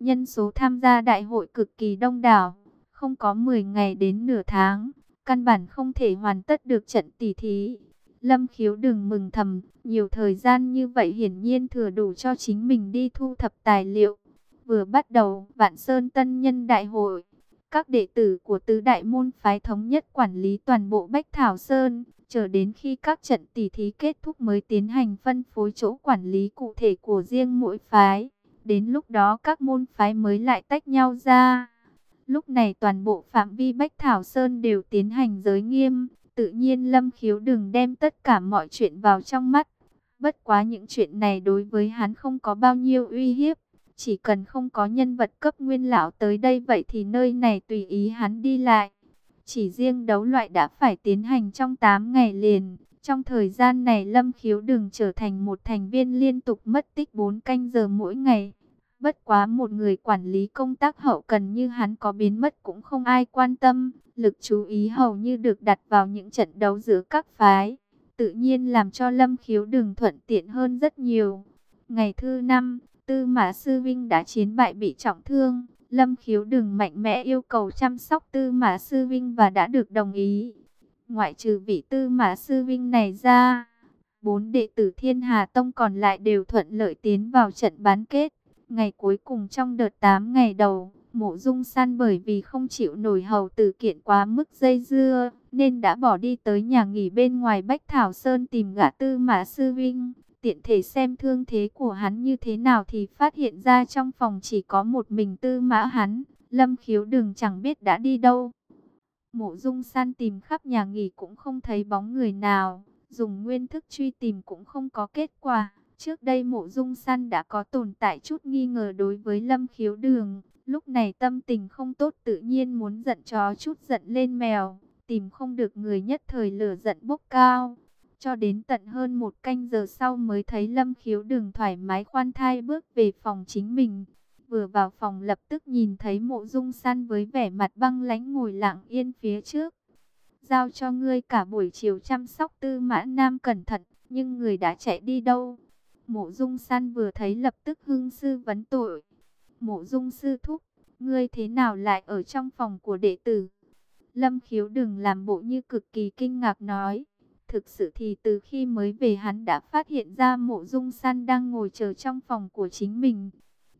Nhân số tham gia đại hội cực kỳ đông đảo, không có 10 ngày đến nửa tháng, căn bản không thể hoàn tất được trận tỷ thí. Lâm khiếu đừng mừng thầm, nhiều thời gian như vậy hiển nhiên thừa đủ cho chính mình đi thu thập tài liệu. Vừa bắt đầu, Vạn Sơn Tân Nhân Đại hội, các đệ tử của tứ đại môn phái thống nhất quản lý toàn bộ Bách Thảo Sơn, chờ đến khi các trận tỷ thí kết thúc mới tiến hành phân phối chỗ quản lý cụ thể của riêng mỗi phái. Đến lúc đó các môn phái mới lại tách nhau ra. Lúc này toàn bộ phạm vi Bách Thảo Sơn đều tiến hành giới nghiêm, tự nhiên Lâm Khiếu đừng đem tất cả mọi chuyện vào trong mắt. Bất quá những chuyện này đối với hắn không có bao nhiêu uy hiếp. Chỉ cần không có nhân vật cấp nguyên lão tới đây vậy thì nơi này tùy ý hắn đi lại. Chỉ riêng đấu loại đã phải tiến hành trong 8 ngày liền. Trong thời gian này Lâm Khiếu đừng trở thành một thành viên liên tục mất tích 4 canh giờ mỗi ngày. Bất quá một người quản lý công tác hậu cần như hắn có biến mất cũng không ai quan tâm. Lực chú ý hầu như được đặt vào những trận đấu giữa các phái. Tự nhiên làm cho Lâm Khiếu đường thuận tiện hơn rất nhiều. Ngày thứ năm, Tư Mã Sư Vinh đã chiến bại bị trọng thương. Lâm Khiếu đường mạnh mẽ yêu cầu chăm sóc Tư Mã Sư Vinh và đã được đồng ý. Ngoại trừ vị Tư Mã Sư Vinh này ra, bốn đệ tử Thiên Hà Tông còn lại đều thuận lợi tiến vào trận bán kết. Ngày cuối cùng trong đợt 8 ngày đầu, mộ dung san bởi vì không chịu nổi hầu tử kiện quá mức dây dưa, nên đã bỏ đi tới nhà nghỉ bên ngoài Bách Thảo Sơn tìm gã tư mã sư vinh. Tiện thể xem thương thế của hắn như thế nào thì phát hiện ra trong phòng chỉ có một mình tư mã hắn, lâm khiếu đừng chẳng biết đã đi đâu. Mộ dung san tìm khắp nhà nghỉ cũng không thấy bóng người nào, dùng nguyên thức truy tìm cũng không có kết quả. Trước đây mộ dung săn đã có tồn tại chút nghi ngờ đối với lâm khiếu đường. Lúc này tâm tình không tốt tự nhiên muốn giận chó chút giận lên mèo. Tìm không được người nhất thời lửa giận bốc cao. Cho đến tận hơn một canh giờ sau mới thấy lâm khiếu đường thoải mái khoan thai bước về phòng chính mình. Vừa vào phòng lập tức nhìn thấy mộ dung săn với vẻ mặt băng lãnh ngồi lặng yên phía trước. Giao cho ngươi cả buổi chiều chăm sóc tư mã nam cẩn thận, nhưng người đã chạy đi đâu? Mộ dung san vừa thấy lập tức hưng sư vấn tội. Mộ dung sư thúc, ngươi thế nào lại ở trong phòng của đệ tử? Lâm khiếu đừng làm bộ như cực kỳ kinh ngạc nói. Thực sự thì từ khi mới về hắn đã phát hiện ra mộ dung san đang ngồi chờ trong phòng của chính mình.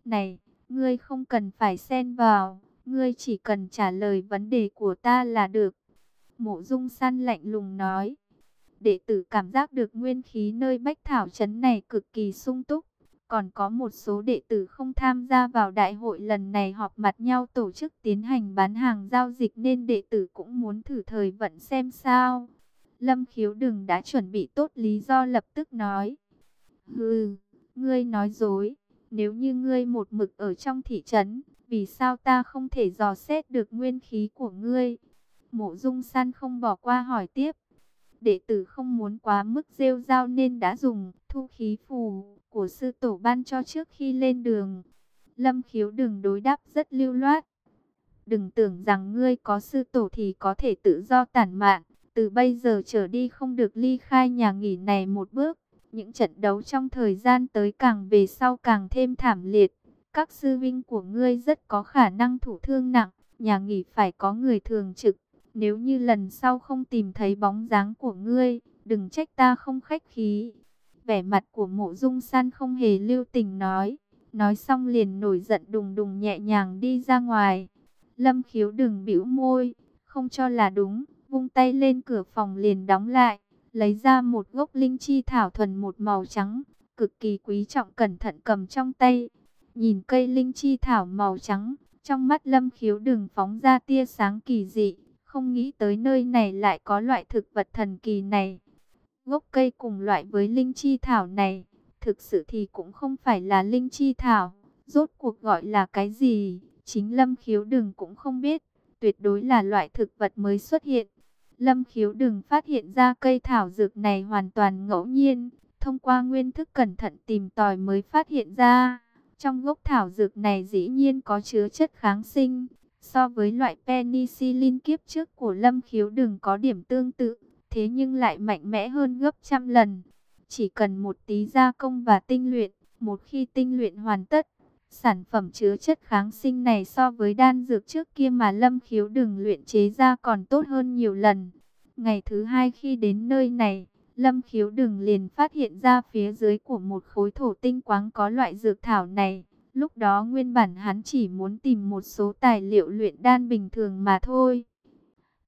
Này, ngươi không cần phải xen vào, ngươi chỉ cần trả lời vấn đề của ta là được. Mộ dung san lạnh lùng nói đệ tử cảm giác được nguyên khí nơi Bách Thảo Trấn này cực kỳ sung túc. Còn có một số đệ tử không tham gia vào đại hội lần này họp mặt nhau tổ chức tiến hành bán hàng giao dịch nên đệ tử cũng muốn thử thời vận xem sao. Lâm khiếu đừng đã chuẩn bị tốt lý do lập tức nói. Hừ, ngươi nói dối, nếu như ngươi một mực ở trong thị trấn, vì sao ta không thể dò xét được nguyên khí của ngươi? Mộ dung san không bỏ qua hỏi tiếp đệ tử không muốn quá mức rêu rao nên đã dùng thu khí phù của sư tổ ban cho trước khi lên đường. Lâm khiếu đừng đối đáp rất lưu loát. Đừng tưởng rằng ngươi có sư tổ thì có thể tự do tản mạn. Từ bây giờ trở đi không được ly khai nhà nghỉ này một bước. Những trận đấu trong thời gian tới càng về sau càng thêm thảm liệt. Các sư vinh của ngươi rất có khả năng thủ thương nặng. Nhà nghỉ phải có người thường trực nếu như lần sau không tìm thấy bóng dáng của ngươi, đừng trách ta không khách khí. Vẻ mặt của mộ dung san không hề lưu tình nói. Nói xong liền nổi giận đùng đùng nhẹ nhàng đi ra ngoài. Lâm khiếu đừng bĩu môi, không cho là đúng, vung tay lên cửa phòng liền đóng lại. Lấy ra một gốc linh chi thảo thuần một màu trắng, cực kỳ quý trọng cẩn thận cầm trong tay. Nhìn cây linh chi thảo màu trắng, trong mắt lâm khiếu đừng phóng ra tia sáng kỳ dị. Không nghĩ tới nơi này lại có loại thực vật thần kỳ này. Gốc cây cùng loại với linh chi thảo này, thực sự thì cũng không phải là linh chi thảo. Rốt cuộc gọi là cái gì, chính Lâm Khiếu Đừng cũng không biết. Tuyệt đối là loại thực vật mới xuất hiện. Lâm Khiếu Đừng phát hiện ra cây thảo dược này hoàn toàn ngẫu nhiên. Thông qua nguyên thức cẩn thận tìm tòi mới phát hiện ra. Trong gốc thảo dược này dĩ nhiên có chứa chất kháng sinh, So với loại penicillin kiếp trước của Lâm Khiếu đừng có điểm tương tự, thế nhưng lại mạnh mẽ hơn gấp trăm lần. Chỉ cần một tí gia công và tinh luyện, một khi tinh luyện hoàn tất, Sản phẩm chứa chất kháng sinh này so với đan dược trước kia mà Lâm Khiếu đừng luyện chế ra còn tốt hơn nhiều lần. Ngày thứ hai khi đến nơi này, Lâm Khiếu đừng liền phát hiện ra phía dưới của một khối thổ tinh quáng có loại dược thảo này. Lúc đó nguyên bản hắn chỉ muốn tìm một số tài liệu luyện đan bình thường mà thôi.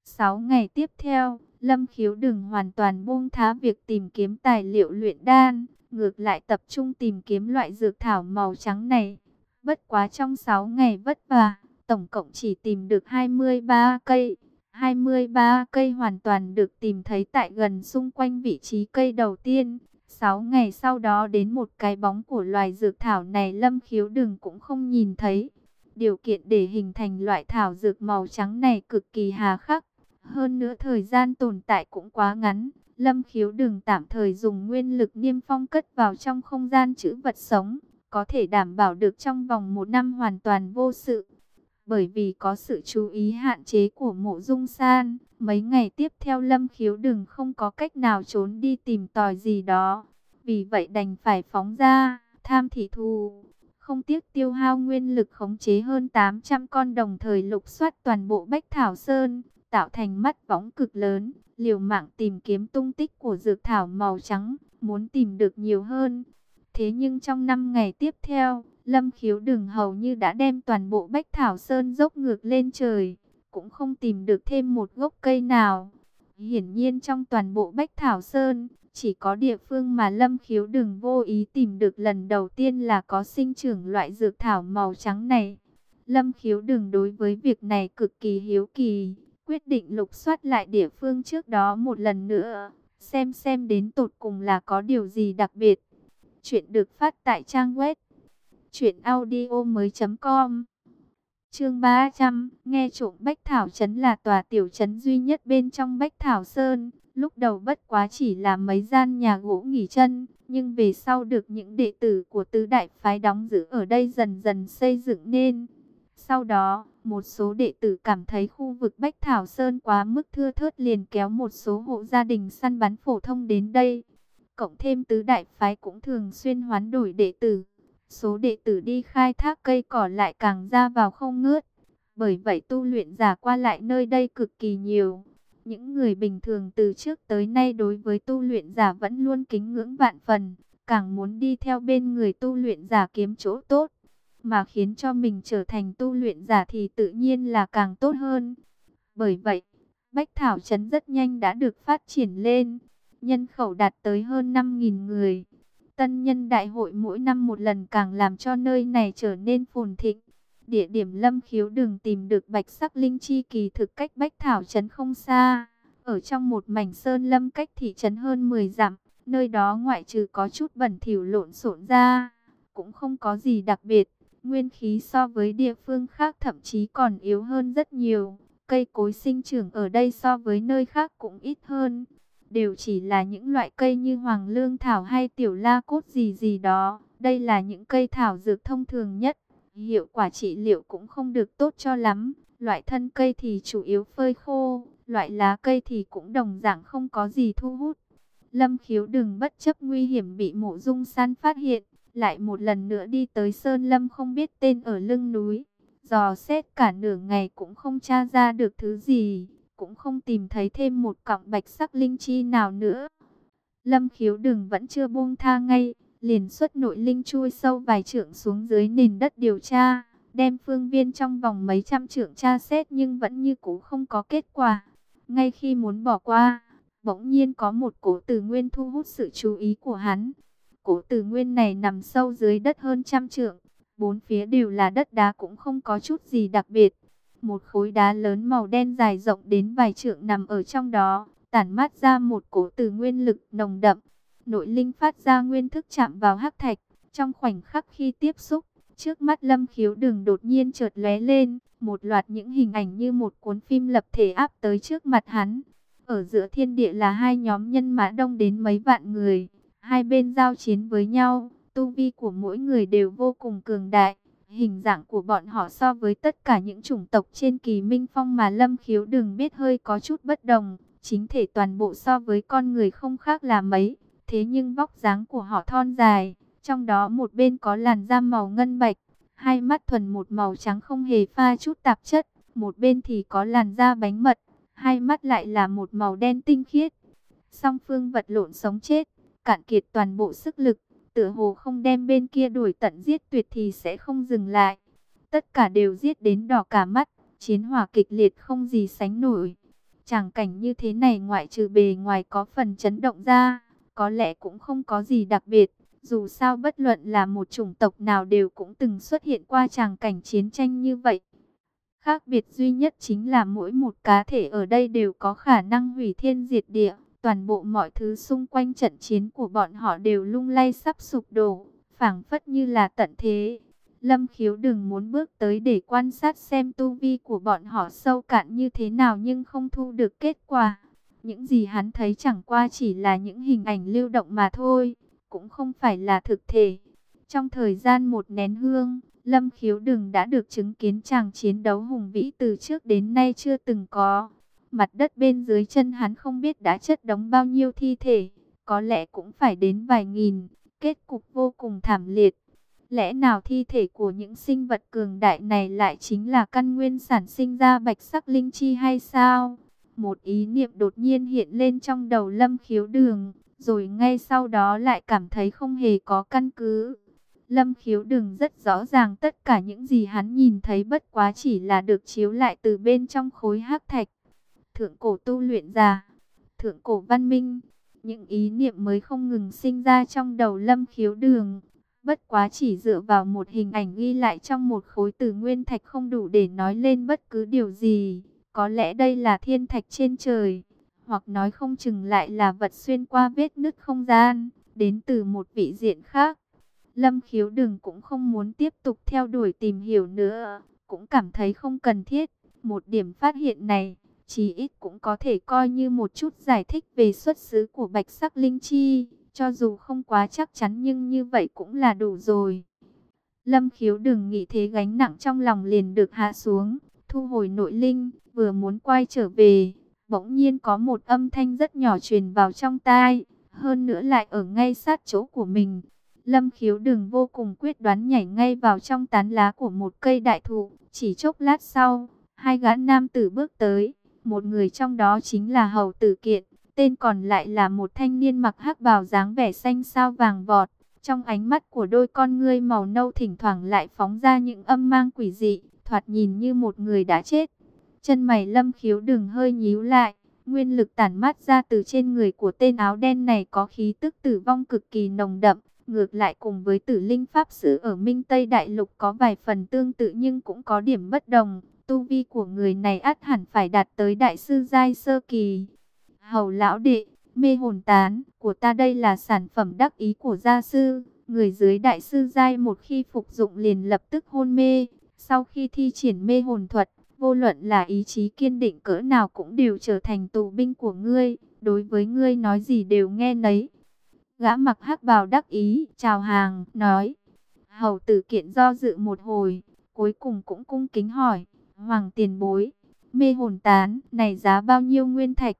Sáu ngày tiếp theo, Lâm Khiếu đừng hoàn toàn buông thá việc tìm kiếm tài liệu luyện đan, ngược lại tập trung tìm kiếm loại dược thảo màu trắng này. Bất quá trong 6 ngày vất vả, tổng cộng chỉ tìm được 23 cây. 23 cây hoàn toàn được tìm thấy tại gần xung quanh vị trí cây đầu tiên. 6 ngày sau đó đến một cái bóng của loài dược thảo này, lâm khiếu đừng cũng không nhìn thấy. Điều kiện để hình thành loại thảo dược màu trắng này cực kỳ hà khắc. Hơn nữa thời gian tồn tại cũng quá ngắn. Lâm khiếu đừng tạm thời dùng nguyên lực niêm phong cất vào trong không gian chữ vật sống. Có thể đảm bảo được trong vòng một năm hoàn toàn vô sự. Bởi vì có sự chú ý hạn chế của mộ dung san, mấy ngày tiếp theo lâm khiếu đừng không có cách nào trốn đi tìm tòi gì đó. Vì vậy đành phải phóng ra, tham thị thù. Không tiếc tiêu hao nguyên lực khống chế hơn 800 con đồng thời lục soát toàn bộ Bách Thảo Sơn, tạo thành mắt võng cực lớn, liều mạng tìm kiếm tung tích của dược thảo màu trắng, muốn tìm được nhiều hơn. Thế nhưng trong 5 ngày tiếp theo, Lâm khiếu đừng hầu như đã đem toàn bộ Bách Thảo Sơn dốc ngược lên trời, cũng không tìm được thêm một gốc cây nào. Hiển nhiên trong toàn bộ Bách Thảo Sơn, chỉ có địa phương mà Lâm khiếu đừng vô ý tìm được lần đầu tiên là có sinh trưởng loại dược thảo màu trắng này. Lâm khiếu đừng đối với việc này cực kỳ hiếu kỳ, quyết định lục soát lại địa phương trước đó một lần nữa, xem xem đến tột cùng là có điều gì đặc biệt. Chuyện được phát tại trang web Chuyện audio mới com. Chương 300 Nghe trộm Bách Thảo Trấn là tòa tiểu trấn duy nhất bên trong Bách Thảo Sơn. Lúc đầu bất quá chỉ là mấy gian nhà gỗ nghỉ chân Nhưng về sau được những đệ tử của tứ đại phái đóng giữ ở đây dần dần xây dựng nên. Sau đó, một số đệ tử cảm thấy khu vực Bách Thảo Sơn quá mức thưa thớt liền kéo một số hộ gia đình săn bắn phổ thông đến đây. Cộng thêm tứ đại phái cũng thường xuyên hoán đổi đệ tử. Số đệ tử đi khai thác cây cỏ lại càng ra vào không ngớt. Bởi vậy tu luyện giả qua lại nơi đây cực kỳ nhiều. Những người bình thường từ trước tới nay đối với tu luyện giả vẫn luôn kính ngưỡng vạn phần. Càng muốn đi theo bên người tu luyện giả kiếm chỗ tốt. Mà khiến cho mình trở thành tu luyện giả thì tự nhiên là càng tốt hơn. Bởi vậy, Bách Thảo Trấn rất nhanh đã được phát triển lên. Nhân khẩu đạt tới hơn 5.000 người. Tân nhân đại hội mỗi năm một lần càng làm cho nơi này trở nên phồn thịnh. Địa điểm lâm khiếu đường tìm được bạch sắc linh chi kỳ thực cách Bách Thảo Trấn không xa. Ở trong một mảnh sơn lâm cách thị trấn hơn 10 dặm, nơi đó ngoại trừ có chút bẩn thỉu lộn xộn ra, cũng không có gì đặc biệt. Nguyên khí so với địa phương khác thậm chí còn yếu hơn rất nhiều. Cây cối sinh trưởng ở đây so với nơi khác cũng ít hơn đều chỉ là những loại cây như hoàng lương thảo hay tiểu la cốt gì gì đó. Đây là những cây thảo dược thông thường nhất, hiệu quả trị liệu cũng không được tốt cho lắm. Loại thân cây thì chủ yếu phơi khô, loại lá cây thì cũng đồng dạng không có gì thu hút. Lâm khiếu đừng bất chấp nguy hiểm bị mộ dung san phát hiện, lại một lần nữa đi tới Sơn Lâm không biết tên ở lưng núi. Dò xét cả nửa ngày cũng không tra ra được thứ gì cũng không tìm thấy thêm một cọng bạch sắc linh chi nào nữa. Lâm khiếu đừng vẫn chưa buông tha ngay, liền xuất nội linh chui sâu vài trượng xuống dưới nền đất điều tra, đem phương viên trong vòng mấy trăm trượng tra xét nhưng vẫn như cũ không có kết quả. Ngay khi muốn bỏ qua, bỗng nhiên có một cổ tử nguyên thu hút sự chú ý của hắn. Cổ tử nguyên này nằm sâu dưới đất hơn trăm trượng, bốn phía đều là đất đá cũng không có chút gì đặc biệt. Một khối đá lớn màu đen dài rộng đến vài trượng nằm ở trong đó, tản mát ra một cổ từ nguyên lực nồng đậm. Nội linh phát ra nguyên thức chạm vào hắc thạch, trong khoảnh khắc khi tiếp xúc, trước mắt lâm khiếu đường đột nhiên chợt lóe lên, một loạt những hình ảnh như một cuốn phim lập thể áp tới trước mặt hắn. Ở giữa thiên địa là hai nhóm nhân mã đông đến mấy vạn người, hai bên giao chiến với nhau, tu vi của mỗi người đều vô cùng cường đại. Hình dạng của bọn họ so với tất cả những chủng tộc trên kỳ minh phong mà Lâm Khiếu đừng biết hơi có chút bất đồng. Chính thể toàn bộ so với con người không khác là mấy. Thế nhưng vóc dáng của họ thon dài. Trong đó một bên có làn da màu ngân bạch. hai mắt thuần một màu trắng không hề pha chút tạp chất, một bên thì có làn da bánh mật, hai mắt lại là một màu đen tinh khiết. Song phương vật lộn sống chết, cạn kiệt toàn bộ sức lực, tựa hồ không đem bên kia đuổi tận giết tuyệt thì sẽ không dừng lại. Tất cả đều giết đến đỏ cả mắt, chiến hỏa kịch liệt không gì sánh nổi. Tràng cảnh như thế này ngoại trừ bề ngoài có phần chấn động ra, có lẽ cũng không có gì đặc biệt. Dù sao bất luận là một chủng tộc nào đều cũng từng xuất hiện qua tràng cảnh chiến tranh như vậy. Khác biệt duy nhất chính là mỗi một cá thể ở đây đều có khả năng hủy thiên diệt địa. Toàn bộ mọi thứ xung quanh trận chiến của bọn họ đều lung lay sắp sụp đổ, phảng phất như là tận thế. Lâm khiếu đừng muốn bước tới để quan sát xem tu vi của bọn họ sâu cạn như thế nào nhưng không thu được kết quả. Những gì hắn thấy chẳng qua chỉ là những hình ảnh lưu động mà thôi, cũng không phải là thực thể. Trong thời gian một nén hương, Lâm khiếu đừng đã được chứng kiến chàng chiến đấu hùng vĩ từ trước đến nay chưa từng có. Mặt đất bên dưới chân hắn không biết đã chất đóng bao nhiêu thi thể, có lẽ cũng phải đến vài nghìn, kết cục vô cùng thảm liệt. Lẽ nào thi thể của những sinh vật cường đại này lại chính là căn nguyên sản sinh ra bạch sắc linh chi hay sao? Một ý niệm đột nhiên hiện lên trong đầu lâm khiếu đường, rồi ngay sau đó lại cảm thấy không hề có căn cứ. Lâm khiếu đường rất rõ ràng tất cả những gì hắn nhìn thấy bất quá chỉ là được chiếu lại từ bên trong khối hắc thạch. Thượng cổ tu luyện giả, thượng cổ văn minh, những ý niệm mới không ngừng sinh ra trong đầu lâm khiếu đường. Bất quá chỉ dựa vào một hình ảnh ghi lại trong một khối từ nguyên thạch không đủ để nói lên bất cứ điều gì. Có lẽ đây là thiên thạch trên trời, hoặc nói không chừng lại là vật xuyên qua vết nứt không gian, đến từ một vị diện khác. Lâm khiếu đừng cũng không muốn tiếp tục theo đuổi tìm hiểu nữa, cũng cảm thấy không cần thiết. Một điểm phát hiện này, chí ít cũng có thể coi như một chút giải thích về xuất xứ của bạch sắc linh chi. Cho dù không quá chắc chắn nhưng như vậy cũng là đủ rồi. Lâm khiếu đừng nghĩ thế gánh nặng trong lòng liền được hạ xuống, thu hồi nội linh, vừa muốn quay trở về. Bỗng nhiên có một âm thanh rất nhỏ truyền vào trong tai, hơn nữa lại ở ngay sát chỗ của mình. Lâm khiếu đừng vô cùng quyết đoán nhảy ngay vào trong tán lá của một cây đại thụ. Chỉ chốc lát sau, hai gã nam tử bước tới. Một người trong đó chính là Hầu Tử Kiện. Tên còn lại là một thanh niên mặc hắc bào dáng vẻ xanh sao vàng vọt. Trong ánh mắt của đôi con ngươi màu nâu thỉnh thoảng lại phóng ra những âm mang quỷ dị. Thoạt nhìn như một người đã chết. Chân mày lâm khiếu đừng hơi nhíu lại. Nguyên lực tản mát ra từ trên người của tên áo đen này có khí tức tử vong cực kỳ nồng đậm. Ngược lại cùng với tử linh pháp sư ở Minh Tây Đại Lục có vài phần tương tự nhưng cũng có điểm bất đồng. Tu vi của người này ắt hẳn phải đạt tới đại sư giai sơ kỳ. Hầu lão đệ, mê hồn tán của ta đây là sản phẩm đắc ý của gia sư. Người dưới đại sư giai một khi phục dụng liền lập tức hôn mê. Sau khi thi triển mê hồn thuật, vô luận là ý chí kiên định cỡ nào cũng đều trở thành tù binh của ngươi. Đối với ngươi nói gì đều nghe nấy. Gã mặc hắc bào đắc ý, chào hàng, nói. Hầu tử kiện do dự một hồi, cuối cùng cũng cung kính hỏi. Hoàng tiền bối, mê hồn tán, này giá bao nhiêu nguyên thạch?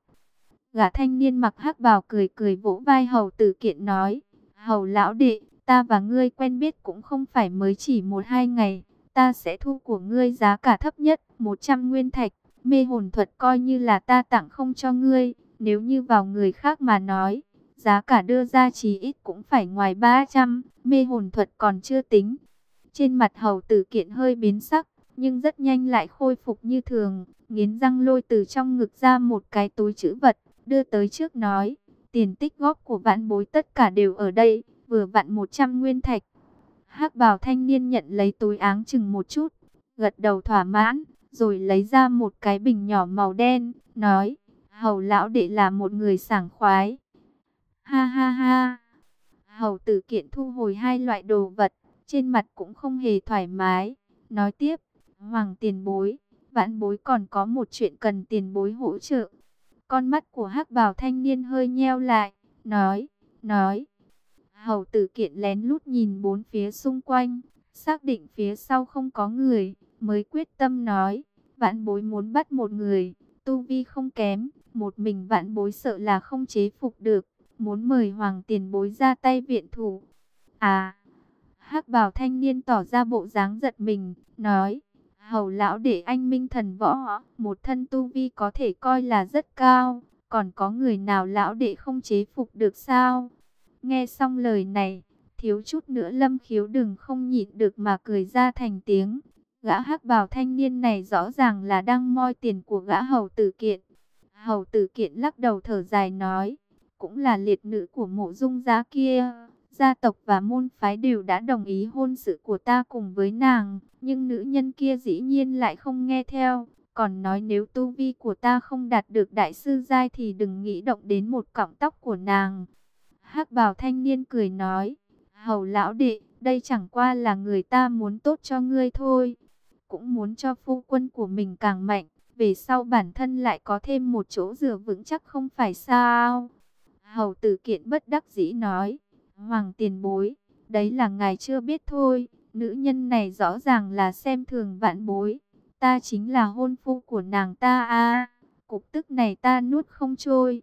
Gã thanh niên mặc hắc bào cười cười vỗ vai hầu tử kiện nói. Hầu lão đệ, ta và ngươi quen biết cũng không phải mới chỉ một hai ngày. Ta sẽ thu của ngươi giá cả thấp nhất, 100 nguyên thạch. Mê hồn thuật coi như là ta tặng không cho ngươi. Nếu như vào người khác mà nói, giá cả đưa ra chỉ ít cũng phải ngoài 300, mê hồn thuật còn chưa tính. Trên mặt hầu tử kiện hơi biến sắc, nhưng rất nhanh lại khôi phục như thường, nghiến răng lôi từ trong ngực ra một cái túi chữ vật, đưa tới trước nói, tiền tích góp của vãn bối tất cả đều ở đây, vừa vặn 100 nguyên thạch. hắc bào thanh niên nhận lấy túi áng chừng một chút, gật đầu thỏa mãn, rồi lấy ra một cái bình nhỏ màu đen, nói, hầu lão đệ là một người sảng khoái. Ha ha ha. Hầu tử kiện thu hồi hai loại đồ vật, trên mặt cũng không hề thoải mái. Nói tiếp, hoàng tiền bối, vãn bối còn có một chuyện cần tiền bối hỗ trợ. Con mắt của hắc bào thanh niên hơi nheo lại, nói, nói. Hầu tử kiện lén lút nhìn bốn phía xung quanh, xác định phía sau không có người, mới quyết tâm nói, vãn bối muốn bắt một người, tu vi không kém, một mình vãn bối sợ là không chế phục được muốn mời Hoàng tiền bối ra tay viện thủ. À, hắc bào thanh niên tỏ ra bộ dáng giật mình, nói, hầu lão để anh minh thần võ, một thân tu vi có thể coi là rất cao, còn có người nào lão đệ không chế phục được sao? Nghe xong lời này, thiếu chút nữa lâm khiếu đừng không nhịn được mà cười ra thành tiếng. Gã hắc bào thanh niên này rõ ràng là đang moi tiền của gã hầu tử kiện. Hầu tử kiện lắc đầu thở dài nói, cũng là liệt nữ của mộ dung giá kia. Gia tộc và môn phái đều đã đồng ý hôn sự của ta cùng với nàng, nhưng nữ nhân kia dĩ nhiên lại không nghe theo. Còn nói nếu tu vi của ta không đạt được đại sư giai thì đừng nghĩ động đến một cọng tóc của nàng. hắc bào thanh niên cười nói, hầu lão đệ, đây chẳng qua là người ta muốn tốt cho ngươi thôi. Cũng muốn cho phu quân của mình càng mạnh, về sau bản thân lại có thêm một chỗ dựa vững chắc không phải sao. Hầu tử kiện bất đắc dĩ nói, hoàng tiền bối, đấy là ngài chưa biết thôi, nữ nhân này rõ ràng là xem thường vạn bối. Ta chính là hôn phu của nàng ta a Cục tức này ta nuốt không trôi.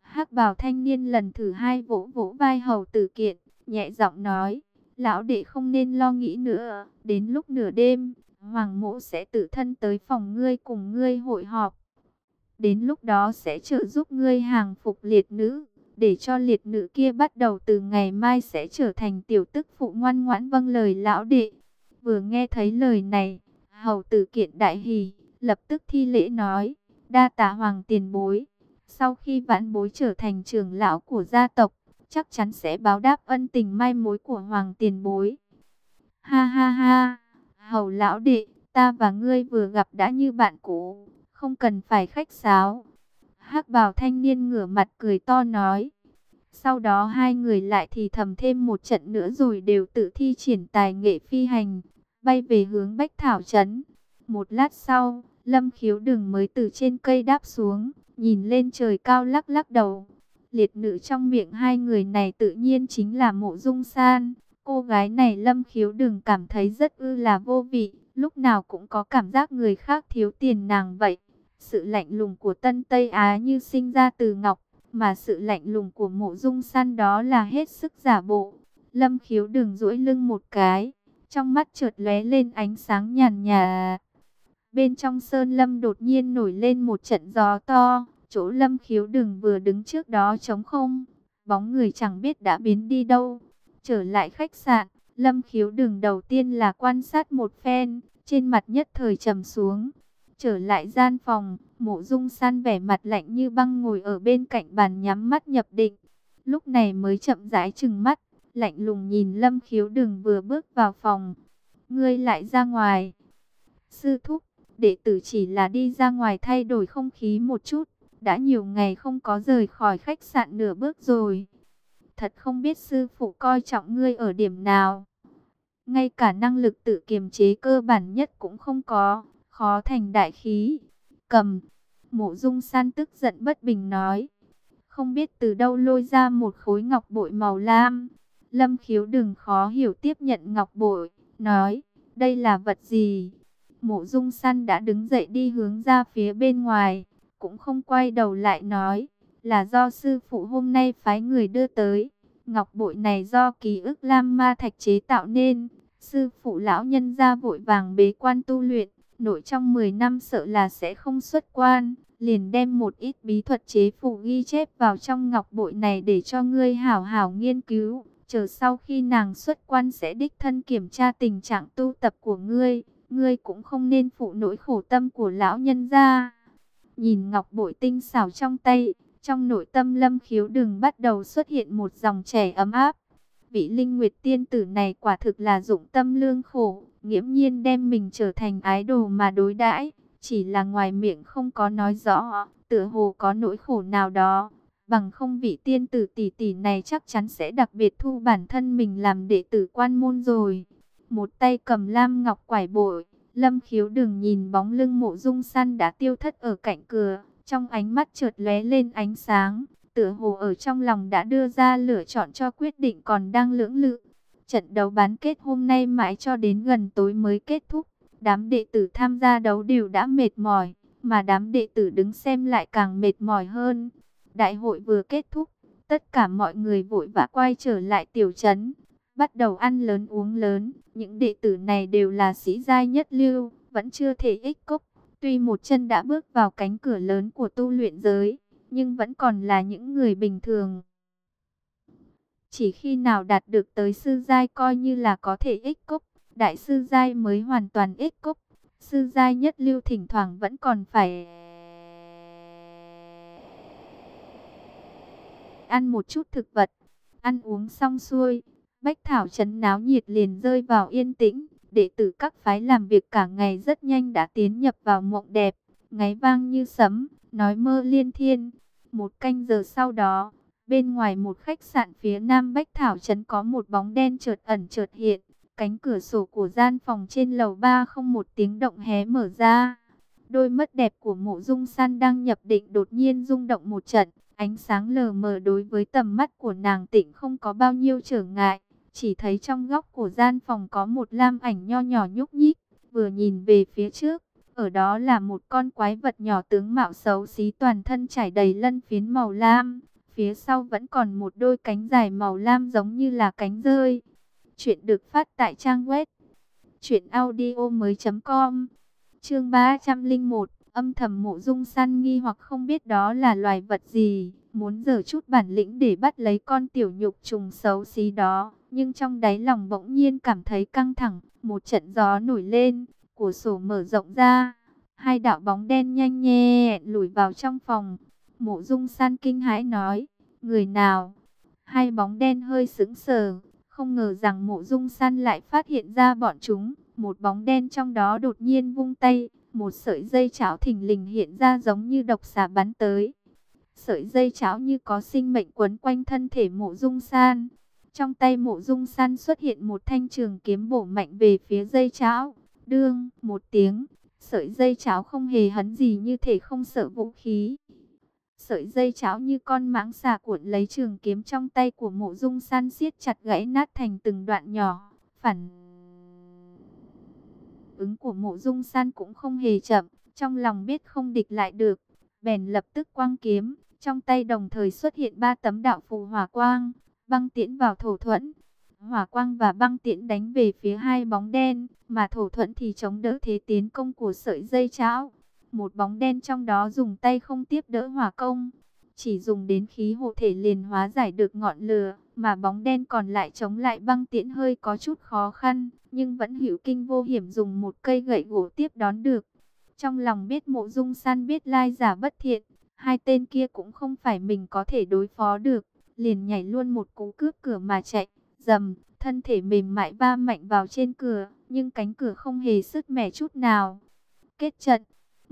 hắc bào thanh niên lần thứ hai vỗ vỗ vai hầu tử kiện, nhẹ giọng nói. Lão đệ không nên lo nghĩ nữa. Đến lúc nửa đêm, Hoàng mộ sẽ tự thân tới phòng ngươi cùng ngươi hội họp. Đến lúc đó sẽ trợ giúp ngươi hàng phục liệt nữ. Để cho liệt nữ kia bắt đầu từ ngày mai sẽ trở thành tiểu tức phụ ngoan ngoãn vâng lời lão đệ. Vừa nghe thấy lời này, Hầu tử kiện đại hỉ, lập tức thi lễ nói, đa tả hoàng tiền bối. Sau khi vãn bối trở thành trưởng lão của gia tộc, chắc chắn sẽ báo đáp ân tình mai mối của hoàng tiền bối. Ha ha ha, hầu lão đệ, ta và ngươi vừa gặp đã như bạn cũ, không cần phải khách sáo hắc bào thanh niên ngửa mặt cười to nói. Sau đó hai người lại thì thầm thêm một trận nữa rồi đều tự thi triển tài nghệ phi hành bay về hướng Bách Thảo Trấn. Một lát sau, Lâm Khiếu đừng mới từ trên cây đáp xuống, nhìn lên trời cao lắc lắc đầu. Liệt nữ trong miệng hai người này tự nhiên chính là mộ dung san. Cô gái này Lâm Khiếu đừng cảm thấy rất ư là vô vị, lúc nào cũng có cảm giác người khác thiếu tiền nàng vậy. Sự lạnh lùng của Tân Tây Á như sinh ra từ Ngọc, mà sự lạnh lùng của mộ dung san đó là hết sức giả bộ. Lâm Khiếu đừng duỗi lưng một cái trong mắt chợt lóe lên ánh sáng nhàn nhà. Bên trong sơn lâm đột nhiên nổi lên một trận gió to, chỗ lâm khiếu đừng vừa đứng trước đó trống không, bóng người chẳng biết đã biến đi đâu. Trở lại khách sạn, lâm khiếu đừng đầu tiên là quan sát một phen, trên mặt nhất thời trầm xuống. Trở lại gian phòng, mộ dung san vẻ mặt lạnh như băng ngồi ở bên cạnh bàn nhắm mắt nhập định. Lúc này mới chậm rãi chừng mắt, lạnh lùng nhìn Lâm Khiếu Đừng vừa bước vào phòng. Ngươi lại ra ngoài. Sư thúc, đệ tử chỉ là đi ra ngoài thay đổi không khí một chút. Đã nhiều ngày không có rời khỏi khách sạn nửa bước rồi. Thật không biết sư phụ coi trọng ngươi ở điểm nào. Ngay cả năng lực tự kiềm chế cơ bản nhất cũng không có. Khó thành đại khí. Cầm. Mộ dung san tức giận bất bình nói. Không biết từ đâu lôi ra một khối ngọc bội màu lam Lâm khiếu đừng khó hiểu tiếp nhận ngọc bội, nói, đây là vật gì? Mộ dung săn đã đứng dậy đi hướng ra phía bên ngoài, cũng không quay đầu lại nói, là do sư phụ hôm nay phái người đưa tới. Ngọc bội này do ký ức lam ma thạch chế tạo nên, sư phụ lão nhân ra vội vàng bế quan tu luyện, nội trong 10 năm sợ là sẽ không xuất quan, liền đem một ít bí thuật chế phù ghi chép vào trong ngọc bội này để cho ngươi hảo hảo nghiên cứu chờ sau khi nàng xuất quan sẽ đích thân kiểm tra tình trạng tu tập của ngươi, ngươi cũng không nên phụ nỗi khổ tâm của lão nhân gia. Nhìn ngọc bội tinh xảo trong tay, trong nội tâm lâm khiếu đừng bắt đầu xuất hiện một dòng chảy ấm áp. Vị linh nguyệt tiên tử này quả thực là dụng tâm lương khổ, nghiễm nhiên đem mình trở thành ái đồ mà đối đãi chỉ là ngoài miệng không có nói rõ, tựa hồ có nỗi khổ nào đó, Bằng không vị tiên tử tỷ tỷ này chắc chắn sẽ đặc biệt thu bản thân mình làm đệ tử quan môn rồi. Một tay cầm lam ngọc quải bội, lâm khiếu đừng nhìn bóng lưng mộ dung săn đã tiêu thất ở cạnh cửa. Trong ánh mắt chợt lóe lên ánh sáng, tựa hồ ở trong lòng đã đưa ra lựa chọn cho quyết định còn đang lưỡng lự. Trận đấu bán kết hôm nay mãi cho đến gần tối mới kết thúc. Đám đệ tử tham gia đấu đều đã mệt mỏi, mà đám đệ tử đứng xem lại càng mệt mỏi hơn. Đại hội vừa kết thúc, tất cả mọi người vội vã quay trở lại tiểu trấn. bắt đầu ăn lớn uống lớn. Những đệ tử này đều là sĩ giai nhất lưu, vẫn chưa thể ích cốc. Tuy một chân đã bước vào cánh cửa lớn của tu luyện giới, nhưng vẫn còn là những người bình thường. Chỉ khi nào đạt được tới sư giai coi như là có thể ích cốc, đại sư giai mới hoàn toàn ích cốc. Sư giai nhất lưu thỉnh thoảng vẫn còn phải ăn một chút thực vật. Ăn uống xong xuôi, Bách Thảo Trấn náo nhiệt liền rơi vào yên tĩnh. Đệ tử các phái làm việc cả ngày rất nhanh đã tiến nhập vào mộng đẹp. Ngáy vang như sấm, nói mơ liên thiên. Một canh giờ sau đó, bên ngoài một khách sạn phía nam Bách Thảo Trấn có một bóng đen chợt ẩn chợt hiện. Cánh cửa sổ của gian phòng trên lầu ba không một tiếng động hé mở ra. Đôi mắt đẹp của mộ dung san đang nhập định đột nhiên rung động một trận. Ánh sáng lờ mờ đối với tầm mắt của nàng tịnh không có bao nhiêu trở ngại. Chỉ thấy trong góc của gian phòng có một lam ảnh nho nhỏ nhúc nhích. Vừa nhìn về phía trước, ở đó là một con quái vật nhỏ tướng mạo xấu xí toàn thân trải đầy lân phiến màu lam. Phía sau vẫn còn một đôi cánh dài màu lam giống như là cánh rơi. Chuyện được phát tại trang web truyệnaudiomoi.com. Chương 301 Âm thầm mộ dung săn nghi hoặc không biết đó là loài vật gì, muốn dở chút bản lĩnh để bắt lấy con tiểu nhục trùng xấu xí đó. Nhưng trong đáy lòng bỗng nhiên cảm thấy căng thẳng, một trận gió nổi lên, cửa sổ mở rộng ra. Hai đạo bóng đen nhanh nhẹ lùi vào trong phòng. Mộ dung san kinh hãi nói, người nào? Hai bóng đen hơi sững sờ, không ngờ rằng mộ dung san lại phát hiện ra bọn chúng. Một bóng đen trong đó đột nhiên vung tay, một sợi dây cháo thình lình hiện ra giống như độc xà bắn tới. Sợi dây cháo như có sinh mệnh quấn quanh thân thể mộ dung san. Trong tay mộ dung san xuất hiện một thanh trường kiếm bổ mạnh về phía dây cháo. Đương, một tiếng, sợi dây cháo không hề hấn gì như thể không sợ vũ khí. Sợi dây cháo như con mãng xà cuộn lấy trường kiếm trong tay của mộ dung san siết chặt gãy nát thành từng đoạn nhỏ. Phản ứng của mộ dung san cũng không hề chậm, trong lòng biết không địch lại được, bèn lập tức quang kiếm, trong tay đồng thời xuất hiện ba tấm đạo phù hỏa quang, băng tiễn vào thổ thuẫn. Hỏa quang và băng tiễn đánh về phía hai bóng đen, mà thổ thuẫn thì chống đỡ thế tiến công của sợi dây cháo. Một bóng đen trong đó dùng tay không tiếp đỡ hỏa công, chỉ dùng đến khí hộ thể liền hóa giải được ngọn lửa, mà bóng đen còn lại chống lại băng tiễn hơi có chút khó khăn, nhưng vẫn hữu kinh vô hiểm dùng một cây gậy gỗ tiếp đón được. Trong lòng biết mộ dung san biết lai giả bất thiện, hai tên kia cũng không phải mình có thể đối phó được, liền nhảy luôn một cú cướp cửa mà chạy, dầm, thân thể mềm mại va mạnh vào trên cửa, nhưng cánh cửa không hề sức mẻ chút nào. Kết trận,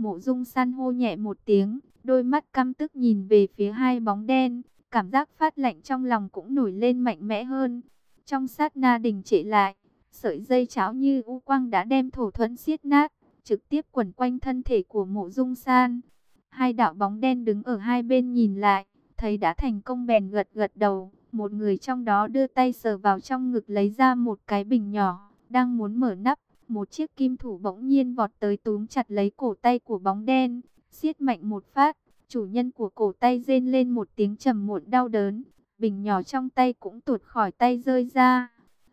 mộ dung san hô nhẹ một tiếng, đôi mắt căm tức nhìn về phía hai bóng đen, cảm giác phát lạnh trong lòng cũng nổi lên mạnh mẽ hơn. Trong sát na đình trệ lại, sợi dây cháo như u quang đã đem thổ thuẫn xiết nát, trực tiếp quẩn quanh thân thể của mộ dung san. Hai đạo bóng đen đứng ở hai bên nhìn lại, thấy đã thành công bèn gật gật đầu. Một người trong đó đưa tay sờ vào trong ngực lấy ra một cái bình nhỏ, đang muốn mở nắp. Một chiếc kim thủ bỗng nhiên vọt tới túm chặt lấy cổ tay của bóng đen, siết mạnh một phát. Chủ nhân của cổ tay rên lên một tiếng trầm muộn đau đớn, bình nhỏ trong tay cũng tuột khỏi tay rơi ra.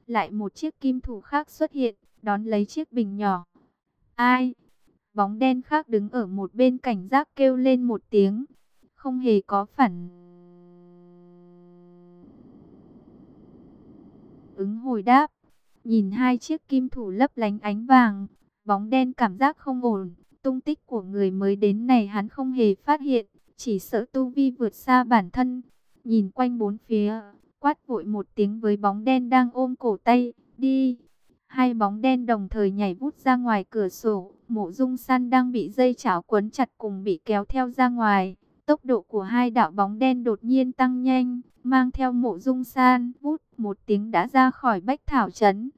Lại một chiếc kim thủ khác xuất hiện, đón lấy chiếc bình nhỏ. Ai? Bóng đen khác đứng ở một bên cảnh giác kêu lên một tiếng, không hề có phản ứng hồi đáp. Nhìn hai chiếc kim thủ lấp lánh ánh vàng, bóng đen cảm giác không ổn, tung tích của người mới đến này hắn không hề phát hiện, chỉ sợ tu vi vượt xa bản thân. Nhìn quanh bốn phía, quát vội một tiếng với bóng đen đang ôm cổ tay, đi. Hai bóng đen đồng thời nhảy vút ra ngoài cửa sổ, mộ dung săn đang bị dây chảo quấn chặt cùng bị kéo theo ra ngoài. Tốc độ của hai đạo bóng đen đột nhiên tăng nhanh, mang theo mộ dung san, vút một tiếng đã ra khỏi bách thảo trấn.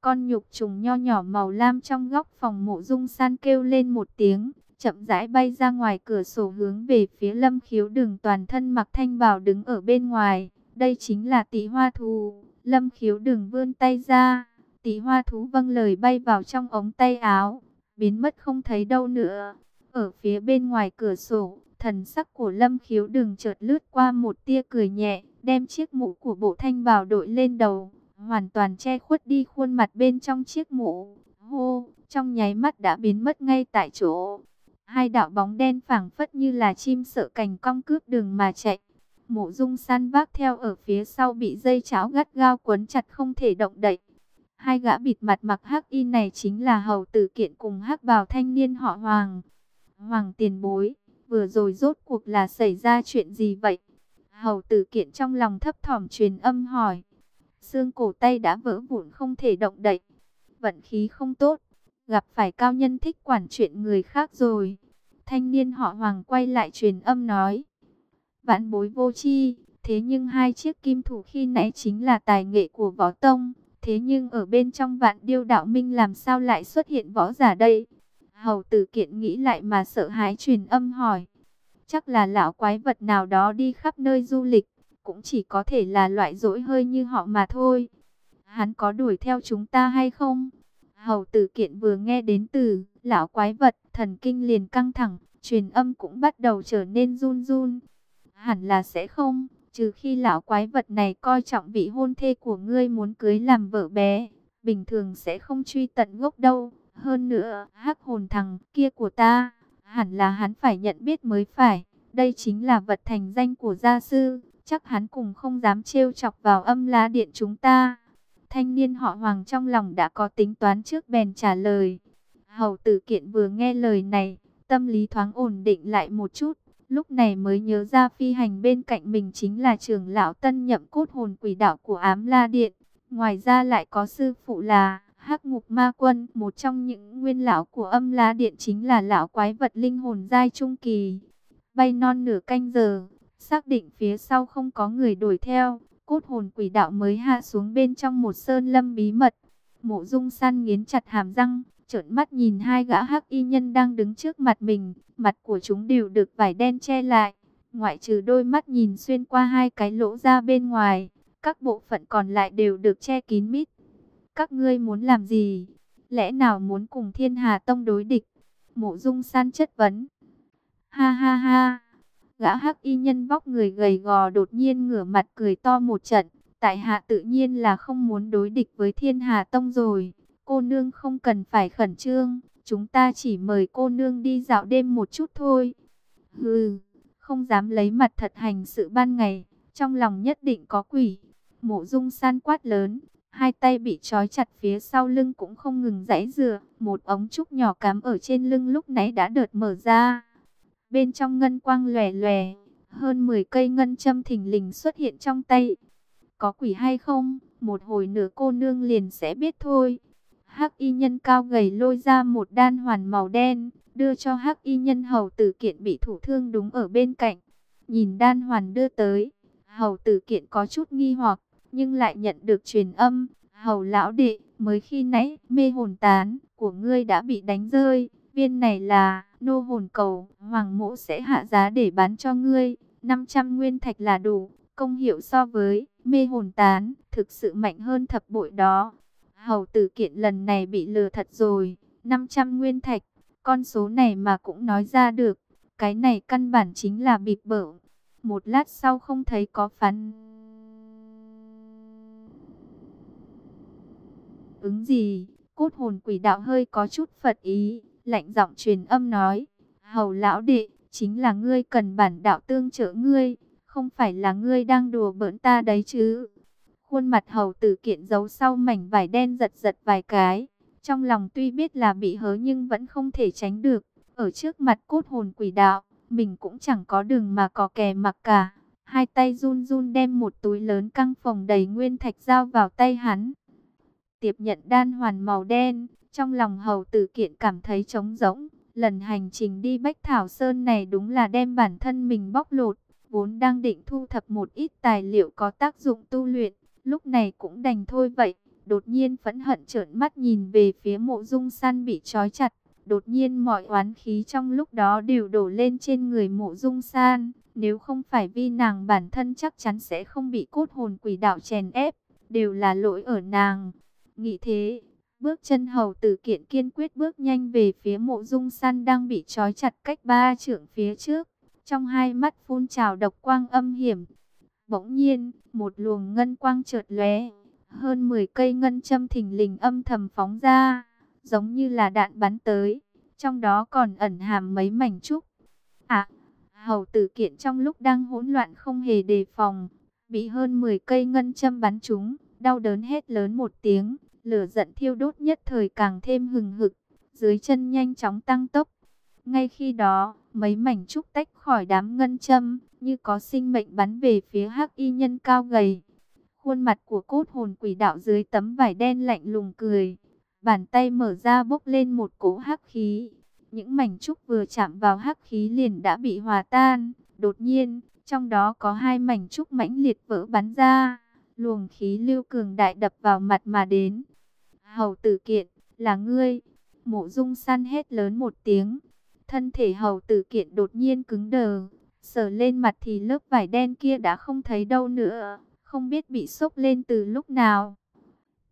Con nhục trùng nho nhỏ màu lam trong góc phòng mộ dung san kêu lên một tiếng, chậm rãi bay ra ngoài cửa sổ hướng về phía lâm khiếu đường toàn thân mặc thanh bào đứng ở bên ngoài. Đây chính là tỷ hoa thú. Lâm khiếu đường vươn tay ra. Tỷ hoa thú vâng lời bay vào trong ống tay áo. Biến mất không thấy đâu nữa. Ở phía bên ngoài cửa sổ, thần sắc của lâm khiếu đường chợt lướt qua một tia cười nhẹ. Đem chiếc mũ của bộ thanh bào đội lên đầu. hoàn toàn che khuất đi khuôn mặt bên trong chiếc mũ. Hô, trong nháy mắt đã biến mất ngay tại chỗ. Hai đạo bóng đen phảng phất như là chim sợ cành cong cướp đường mà chạy. Mộ dung san vác theo ở phía sau bị dây cháo gắt gao quấn chặt không thể động đậy. Hai gã bịt mặt mặc hắc y này chính là hầu tử kiện cùng hắc bào thanh niên họ Hoàng. Hoàng tiền bối, vừa rồi rốt cuộc là xảy ra chuyện gì vậy? Hầu tử kiện trong lòng thấp thỏm truyền âm hỏi. Xương cổ tay đã vỡ vụn không thể động đậy. Vận khí không tốt, gặp phải cao nhân thích quản chuyện người khác rồi. Thanh niên họ Hoàng quay lại truyền âm nói. Vãn bối vô chi, thế nhưng hai chiếc kim thủ khi nãy chính là tài nghệ của võ tông. Thế nhưng ở bên trong vạn điêu đạo minh làm sao lại xuất hiện võ giả đây? Hầu tử kiện nghĩ lại mà sợ hãi truyền âm hỏi. Chắc là lão quái vật nào đó đi khắp nơi du lịch, cũng chỉ có thể là loại dỗi hơi như họ mà thôi. Hắn có đuổi theo chúng ta hay không? Hầu tử kiện vừa nghe đến từ lão quái vật, thần kinh liền căng thẳng, truyền âm cũng bắt đầu trở nên run run. Hẳn là sẽ không, trừ khi lão quái vật này coi trọng vị hôn thê của ngươi muốn cưới làm vợ bé, bình thường sẽ không truy tận gốc đâu. Hơn nữa, hắc hồn thằng kia của ta, hẳn là hắn phải nhận biết mới phải. Đây chính là vật thành danh của gia sư, chắc hắn cùng không dám trêu chọc vào âm lá điện chúng ta. Thanh niên họ Hoàng trong lòng đã có tính toán trước bèn trả lời. Hầu tử kiện vừa nghe lời này, tâm lý thoáng ổn định lại một chút. Lúc này mới nhớ ra phi hành bên cạnh mình chính là trưởng lão tân nhậm cốt hồn quỷ đạo của ám la điện. Ngoài ra lại có sư phụ là hắc ngục ma quân, một trong những nguyên lão của âm la điện chính là lão quái vật linh hồn giai trung kỳ. Bay non nửa canh giờ, xác định phía sau không có người đuổi theo, cốt hồn quỷ đạo mới hạ xuống bên trong một sơn lâm bí mật. Mộ dung san nghiến chặt hàm răng, trợn mắt nhìn hai gã hắc y nhân đang đứng trước mặt mình, mặt của chúng đều được vải đen che lại, ngoại trừ đôi mắt nhìn xuyên qua hai cái lỗ ra bên ngoài, các bộ phận còn lại đều được che kín mít. Các ngươi muốn làm gì? Lẽ nào muốn cùng thiên hà tông đối địch? Mộ dung san chất vấn. Ha ha ha! Gã hắc y nhân vóc người gầy gò đột nhiên ngửa mặt cười to một trận. Tại hạ tự nhiên là không muốn đối địch với thiên hà tông rồi. Cô nương không cần phải khẩn trương, chúng ta chỉ mời cô nương đi dạo đêm một chút thôi. Hừ, không dám lấy mặt thật hành sự ban ngày, trong lòng nhất định có quỷ. Mộ dung san quát lớn, hai tay bị trói chặt phía sau lưng cũng không ngừng giãy dừa. Một ống trúc nhỏ cắm ở trên lưng lúc nãy đã đợt mở ra. Bên trong ngân quang lòe lòe, hơn 10 cây ngân châm thình lình xuất hiện trong tay. Có quỷ hay không, một hồi nửa cô nương liền sẽ biết thôi. Hắc y nhân cao gầy lôi ra một đan hoàn màu đen, đưa cho Hắc y nhân hầu tử kiện bị thủ thương đúng ở bên cạnh. Nhìn đan hoàn đưa tới, hầu tử kiện có chút nghi hoặc, nhưng lại nhận được truyền âm. Hầu lão đệ, mới khi nãy mê hồn tán của ngươi đã bị đánh rơi. Viên này là nô hồn cầu, hoàng mộ sẽ hạ giá để bán cho ngươi. 500 nguyên thạch là đủ, công hiệu so với mê hồn tán, thực sự mạnh hơn thập bội đó. Hầu tử kiện lần này bị lừa thật rồi, 500 nguyên thạch, con số này mà cũng nói ra được, cái này căn bản chính là bịp bở. Một lát sau không thấy có phán ứng gì, cốt hồn quỷ đạo hơi có chút phật ý, lạnh giọng truyền âm nói, hầu lão đệ, chính là ngươi cần bản đạo tương trợ ngươi, không phải là ngươi đang đùa bỡn ta đấy chứ. Khuôn mặt hầu tử kiện giấu sau mảnh vải đen giật giật vài cái. Trong lòng tuy biết là bị hớ nhưng vẫn không thể tránh được. Ở trước mặt cốt hồn quỷ đạo, mình cũng chẳng có đường mà có kè mặc cả. Hai tay run run đem một túi lớn căng phòng đầy nguyên thạch dao vào tay hắn. Tiếp nhận đan hoàn màu đen, trong lòng hầu tử kiện cảm thấy trống rỗng. Lần hành trình đi Bách Thảo Sơn này đúng là đem bản thân mình bóc lột. Vốn đang định thu thập một ít tài liệu có tác dụng tu luyện lúc này cũng đành thôi vậy. Đột nhiên phẫn hận trợn mắt nhìn về phía mộ dung san bị trói chặt. Đột nhiên mọi oán khí trong lúc đó đều đổ lên trên người mộ dung san. Nếu không phải vì nàng bản thân chắc chắn sẽ không bị cốt hồn quỷ đạo chèn ép. Đều là lỗi ở nàng. Nghĩ thế, bước chân hầu tử kiện kiên quyết bước nhanh về phía mộ dung san đang bị trói chặt cách ba trưởng phía trước. Trong hai mắt phun trào độc quang âm hiểm. Bỗng nhiên, một luồng ngân quang chợt lóe, Hơn 10 cây ngân châm thình lình âm thầm phóng ra, giống như là đạn bắn tới, trong đó còn ẩn hàm mấy mảnh trúc. À, hầu tử kiện trong lúc đang hỗn loạn không hề đề phòng, bị hơn 10 cây ngân châm bắn trúng, đau đớn hét lớn một tiếng, lửa giận thiêu đốt nhất thời càng thêm hừng hực, dưới chân nhanh chóng tăng tốc. Ngay khi đó, mấy mảnh trúc tách khỏi đám ngân châm, như có sinh mệnh bắn về phía hắc y nhân cao gầy. Khuôn mặt của cốt hồn quỷ đạo dưới tấm vải đen lạnh lùng cười. Bàn tay mở ra bốc lên một cỗ hắc khí. Những mảnh trúc vừa chạm vào hắc khí liền đã bị hòa tan. Đột nhiên, trong đó có hai mảnh trúc mãnh liệt vỡ bắn ra. Luồng khí lưu cường đại đập vào mặt mà đến. Hầu tử kiện, là ngươi. Mộ dung săn hét lớn một tiếng. Thân thể hầu tử kiện đột nhiên cứng đờ. Sờ lên mặt thì lớp vải đen kia đã không thấy đâu nữa. Không biết bị sốc lên từ lúc nào.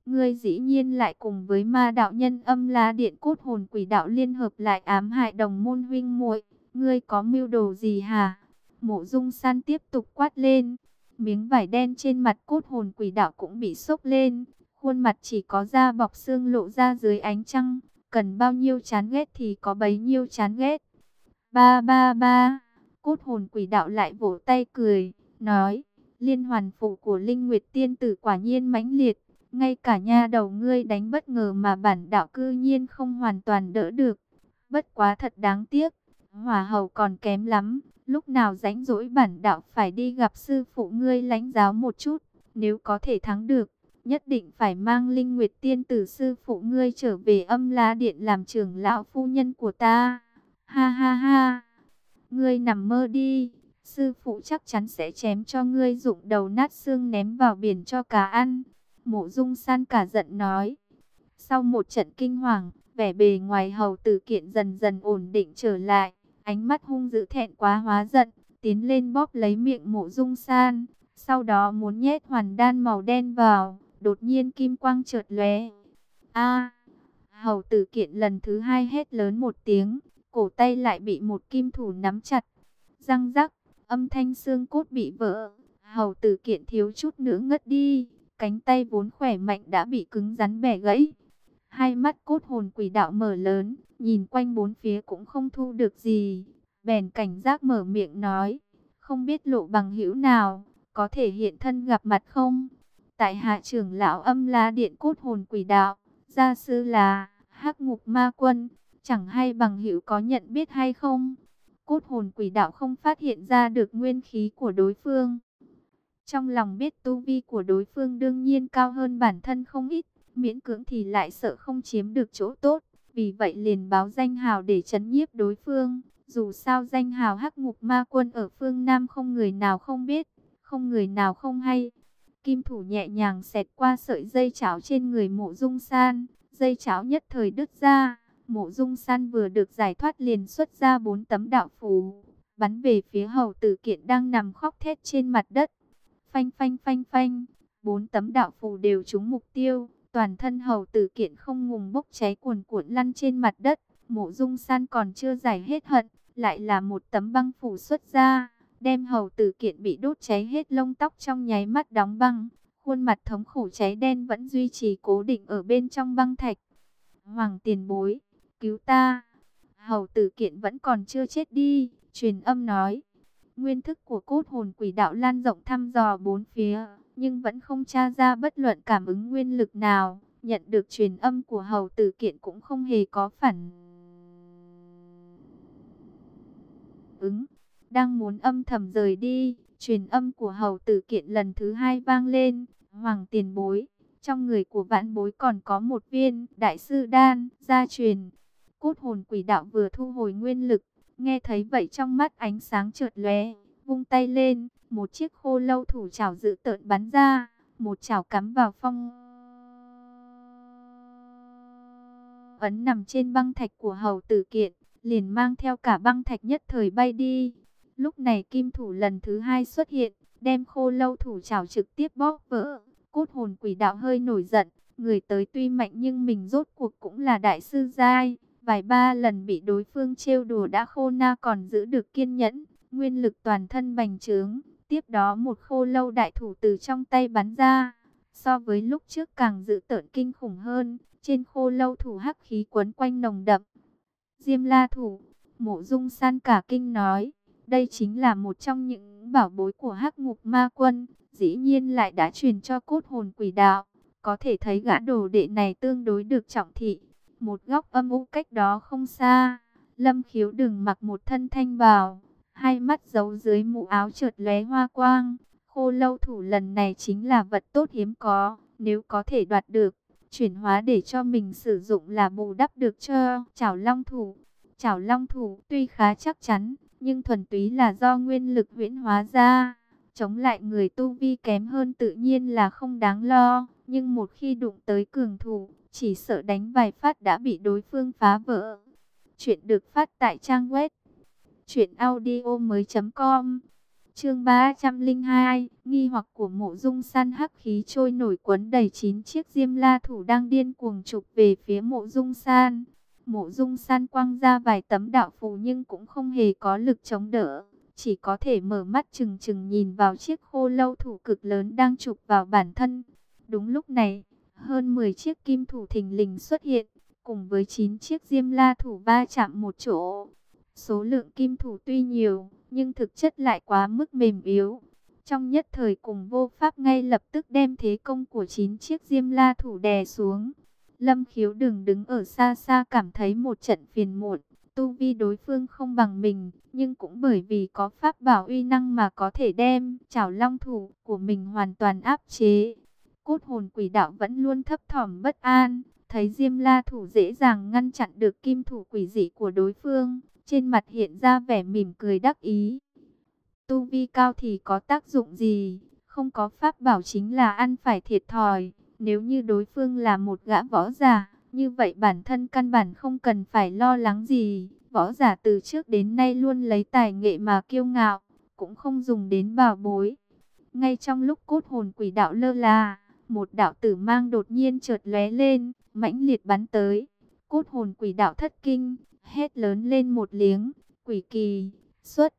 Ngươi dĩ nhiên lại cùng với ma đạo nhân âm la điện cốt hồn quỷ đạo liên hợp lại ám hại đồng môn huynh muội. Ngươi có mưu đồ gì hả? Mộ dung san tiếp tục quát lên. Miếng vải đen trên mặt cốt hồn quỷ đạo cũng bị sốc lên. Khuôn mặt chỉ có da bọc xương lộ ra dưới ánh trăng. Cần bao nhiêu chán ghét thì có bấy nhiêu chán ghét. Ba ba ba. Cốt hồn quỷ đạo lại vỗ tay cười. Nói. Liên hoàn phụ của Linh Nguyệt Tiên Tử quả nhiên mãnh liệt. Ngay cả nha đầu ngươi đánh bất ngờ mà bản đạo cư nhiên không hoàn toàn đỡ được. Bất quá thật đáng tiếc. Hỏa hầu còn kém lắm. Lúc nào rảnh rỗi bản đạo phải đi gặp sư phụ ngươi lãnh giáo một chút. Nếu có thể thắng được, nhất định phải mang Linh Nguyệt Tiên Tử sư phụ ngươi trở về âm la điện làm trưởng lão phu nhân của ta. Ha ha ha. Ngươi nằm mơ đi. Sư phụ chắc chắn sẽ chém cho ngươi dụng đầu nát xương ném vào biển cho cá ăn. Mộ dung san cả giận nói. Sau một trận kinh hoàng, vẻ bề ngoài hầu tử kiện dần dần ổn định trở lại. Ánh mắt hung dữ thẹn quá hóa giận, tiến lên bóp lấy miệng mộ dung san. Sau đó muốn nhét hoàn đan màu đen vào, đột nhiên kim quang chợt lóe. A! hầu tử kiện lần thứ hai hét lớn một tiếng, cổ tay lại bị một kim thủ nắm chặt. Răng rắc, âm thanh xương cốt bị vỡ. Hầu tử kiện thiếu chút nữa ngất đi, cánh tay vốn khỏe mạnh đã bị cứng rắn bẻ gãy. Hai mắt cốt hồn quỷ đạo mở lớn, nhìn quanh bốn phía cũng không thu được gì. Bèn cảnh giác mở miệng nói, không biết lộ bằng hữu nào, có thể hiện thân gặp mặt không? Tại hạ trưởng lão âm la điện cốt hồn quỷ đạo, gia sư là hắc ngục ma quân, chẳng hay bằng hữu có nhận biết hay không? Cốt hồn quỷ đạo không phát hiện ra được nguyên khí của đối phương. Trong lòng biết tu vi của đối phương đương nhiên cao hơn bản thân không ít, miễn cưỡng thì lại sợ không chiếm được chỗ tốt. Vì vậy liền báo danh hào để chấn nhiếp đối phương. Dù sao danh hào hắc ngục ma quân ở phương Nam không người nào không biết, không người nào không hay. Kim thủ nhẹ nhàng xẹt qua sợi dây cháo trên người mộ dung san, dây cháo nhất thời đứt ra. Mộ dung san vừa được giải thoát liền xuất ra bốn tấm đạo phù, bắn về phía hầu tử kiện đang nằm khóc thét trên mặt đất. Phanh phanh phanh phanh, bốn tấm đạo phù đều trúng mục tiêu, toàn thân hầu tử kiện không ngừng bốc cháy cuồn cuộn lăn trên mặt đất. Mộ dung san còn chưa giải hết hận, lại là một tấm băng phủ xuất ra, đem hầu tử kiện bị đốt cháy hết lông tóc trong nháy mắt đóng băng. Khuôn mặt thống khổ cháy đen vẫn duy trì cố định ở bên trong băng thạch. Hoàng tiền bối, cứu ta. Hầu tử kiện vẫn còn chưa chết đi, truyền âm nói. Nguyên thức của cốt hồn quỷ đạo lan rộng thăm dò bốn phía, nhưng vẫn không tra ra bất luận cảm ứng nguyên lực nào. Nhận được truyền âm của hầu tử kiện cũng không hề có phản ứng. Đang muốn âm thầm rời đi, truyền âm của hầu tử kiện lần thứ hai vang lên. Hoàng tiền bối, trong người của vãn bối còn có một viên đại sư đan, gia truyền. Cốt hồn quỷ đạo vừa thu hồi nguyên lực, nghe thấy vậy trong mắt ánh sáng chợt lóe, vung tay lên, một chiếc khô lâu thủ chảo dự tợn bắn ra, một chảo cắm vào phong. Ấn nằm trên băng thạch của hầu tử kiện, liền mang theo cả băng thạch nhất thời bay đi. Lúc này kim thủ lần thứ hai xuất hiện, đem khô lâu thủ chảo trực tiếp bóp vỡ. Cốt hồn quỷ đạo hơi nổi giận, người tới tuy mạnh nhưng mình rốt cuộc cũng là đại sư giai. Vài ba lần bị đối phương trêu đùa đã khô na còn giữ được kiên nhẫn, nguyên lực toàn thân bành trướng. Tiếp đó một khô lâu đại thủ từ trong tay bắn ra. So với lúc trước càng dự tợn kinh khủng hơn, trên khô lâu thủ hắc khí quấn quanh nồng đậm. Diêm la thủ, mộ dung san cả kinh nói, đây chính là một trong những bảo bối của hắc ngục ma quân, dĩ nhiên lại đã truyền cho cốt hồn quỷ đạo. Có thể thấy gã đồ đệ này tương đối được trọng thị. Một góc âm u cách đó không xa, lâm khiếu đừng mặc một thân thanh bào, hai mắt giấu dưới mũ áo trượt lóe hoa quang. Khô lâu thủ lần này chính là vật tốt hiếm có, nếu có thể đoạt được, chuyển hóa để cho mình sử dụng là bù đắp được cho chảo long thủ. Chảo long thủ tuy khá chắc chắn, nhưng thuần túy là do nguyên lực huyễn hóa ra. Chống lại người tu vi kém hơn tự nhiên là không đáng lo, nhưng một khi đụng tới cường thủ, chỉ sợ đánh vài phát đã bị đối phương phá vỡ. Chuyện được phát tại trang web truyệnaudiomoi.com. Chương 302, nghi hoặc của Mộ Dung San hắc khí trôi nổi quấn đầy chín chiếc diêm la thủ đang điên cuồng chụp về phía Mộ Dung San. Mộ dung san quăng ra vài tấm đạo phù nhưng cũng không hề có lực chống đỡ. Chỉ có thể mở mắt chừng chừng nhìn vào chiếc khô lâu thủ cực lớn đang chụp vào bản thân. Đúng lúc này, hơn 10 chiếc kim thủ thình lình xuất hiện, cùng với 9 chiếc diêm la thủ ba chạm một chỗ. Số lượng kim thủ tuy nhiều, nhưng thực chất lại quá mức mềm yếu. Trong nhất thời cùng vô pháp ngay lập tức đem thế công của 9 chiếc diêm la thủ đè xuống. Lâm khiếu đừng đứng ở xa xa cảm thấy một trận phiền muộn. Tu vi đối phương không bằng mình, nhưng cũng bởi vì có pháp bảo uy năng mà có thể đem chảo long thủ của mình hoàn toàn áp chế. Cốt hồn quỷ đạo vẫn luôn thấp thỏm bất an, thấy Diêm La thủ dễ dàng ngăn chặn được kim thủ quỷ dị của đối phương, trên mặt hiện ra vẻ mỉm cười đắc ý. Tu vi cao thì có tác dụng gì, không có pháp bảo chính là ăn phải thiệt thòi. Nếu như đối phương là một gã võ giả, như vậy bản thân căn bản không cần phải lo lắng gì. Võ giả từ trước đến nay luôn lấy tài nghệ mà kiêu ngạo, cũng không dùng đến bảo bối. Ngay trong lúc cốt hồn quỷ đạo lơ là, một đạo tử mang đột nhiên chợt lóe lên, mãnh liệt bắn tới. Cốt hồn quỷ đạo thất kinh, hét lớn lên một liếng, quỷ kỳ, xuất.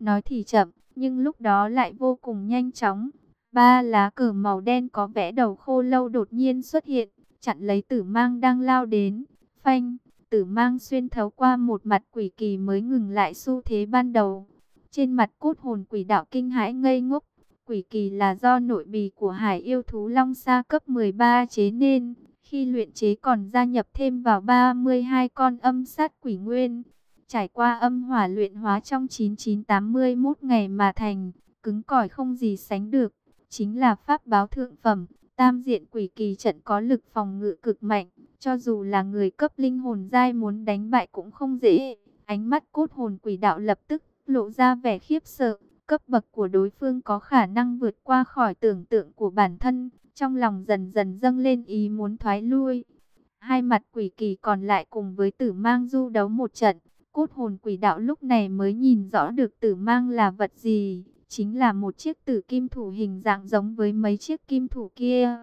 Nói thì chậm, nhưng lúc đó lại vô cùng nhanh chóng. Ba lá cờ màu đen có vẽ đầu khô lâu đột nhiên xuất hiện, chặn lấy tử mang đang lao đến. Phanh, tử mang xuyên thấu qua một mặt quỷ kỳ mới ngừng lại xu thế ban đầu. Trên mặt cốt hồn quỷ đạo kinh hãi ngây ngốc. Quỷ kỳ là do nội bì của hải yêu thú long sa cấp 13 chế nên. Khi luyện chế còn gia nhập thêm vào 32 con âm sát quỷ nguyên. Trải qua âm hỏa luyện hóa trong 9981 ngày mà thành, cứng cỏi không gì sánh được chính là pháp báo thượng phẩm. Tam diện quỷ kỳ trận có lực phòng ngự cực mạnh, cho dù là người cấp linh hồn giai muốn đánh bại cũng không dễ. Ánh mắt cốt hồn quỷ đạo lập tức lộ ra vẻ khiếp sợ, cấp bậc của đối phương có khả năng vượt qua khỏi tưởng tượng của bản thân, trong lòng dần dần dâng lên ý muốn thoái lui. Hai mặt quỷ kỳ còn lại cùng với tử mang du đấu một trận, cốt hồn quỷ đạo lúc này mới nhìn rõ được tử mang là vật gì chính là một chiếc tử kim thủ hình dạng giống với mấy chiếc kim thủ kia.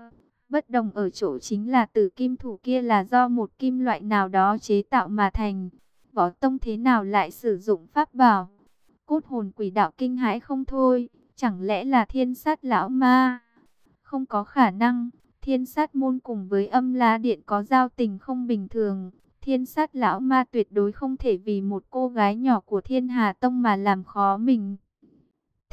Bất đồng ở chỗ chính là tử kim thủ kia là do một kim loại nào đó chế tạo mà thành. Võ tông thế nào lại sử dụng pháp bảo? Cốt hồn quỷ đạo kinh hãi không thôi, chẳng lẽ là thiên sát lão ma? Không có khả năng, thiên sát môn cùng với âm la điện có giao tình không bình thường. Thiên sát lão ma tuyệt đối không thể vì một cô gái nhỏ của thiên hà tông mà làm khó mình.